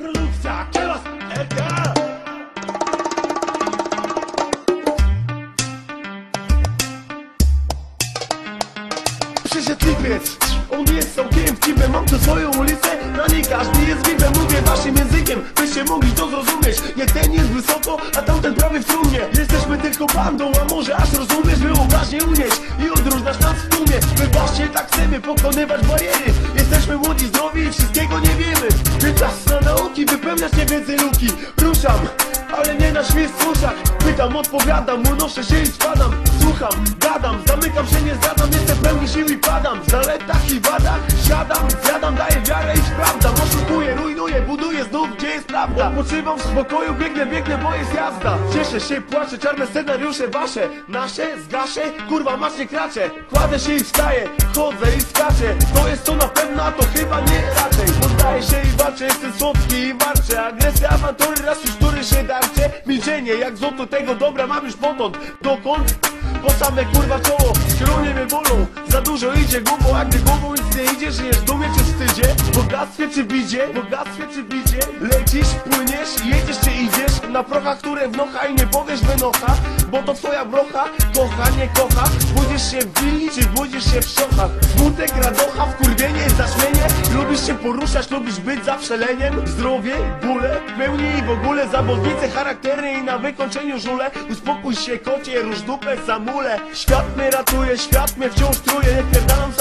produkcja, kielas, eka! Przyszedł lipiec, on jest całkiem wtipem Mam tu swoją ulicę, na niej każdy jest bibem Mówię waszym językiem, byście mogli to zrozumieć. Nie ten jest wysoko, a tamten prawie w trumnie. Jesteśmy tylko bandą, a może aż rozumiesz Wyobraźnie unieść i odróżnasz nas w tłumie. Wybaczcie, tak chcemy pokonywać bariery. Jesteśmy młodzi, zdrowi i wszystkiego nie wiemy. Ty czas wypełniać nie więcej luki Ruszam, ale nie na w uszach Pytam, odpowiadam, unoszę się i spadam Słucham, gadam, zamykam się, nie zgadzam Jestem pełny sił i padam. W zaletach i wadach siadam, zjadam, daję wiarę i sprawdzam. Oszukuję, rujnuję, buduję znów, gdzie jest prawda. Odpoczywam w spokoju, biegnę, biegnę, bo jest jazda. Cieszę się, płaczę, czarne scenariusze wasze Nasze, zgaszę, kurwa masz nie kraczę Kładę się i wstaję, chodzę i skaczę. To jest to na pewno, to chyba nie raczej. Poddaję się i walczę, jestem słodki i warczę Agresja, awantury, raz już który się darcie Milczenie, jak złoto tego dobra mam już potąd. Dokąd? Po same kurwa czoło, skronie mnie bolą. Za dużo idzie głową, a gdy głową nic nie idzie Żyjesz w dumie czy wstydzie, bogactwie czy bidzie? Bogactwie czy bidzie, lecisz, płyniesz, jedziesz czy idziesz? Na prochach, które wnocha i nie powiesz wynocha Bo to twoja brocha, kocha, nie kocha. Budzisz się w willi czy budzisz się w szokach Smutek, poruszać, lubisz być zawsze leniem Zdrowie, bóle, pełni i w ogóle Zawodnice charakterne i na wykończeniu żule. Uspokój się kocie, róż dupę, zamule Świat mnie ratuje, świat mnie wciąż truje. Nie pierdalam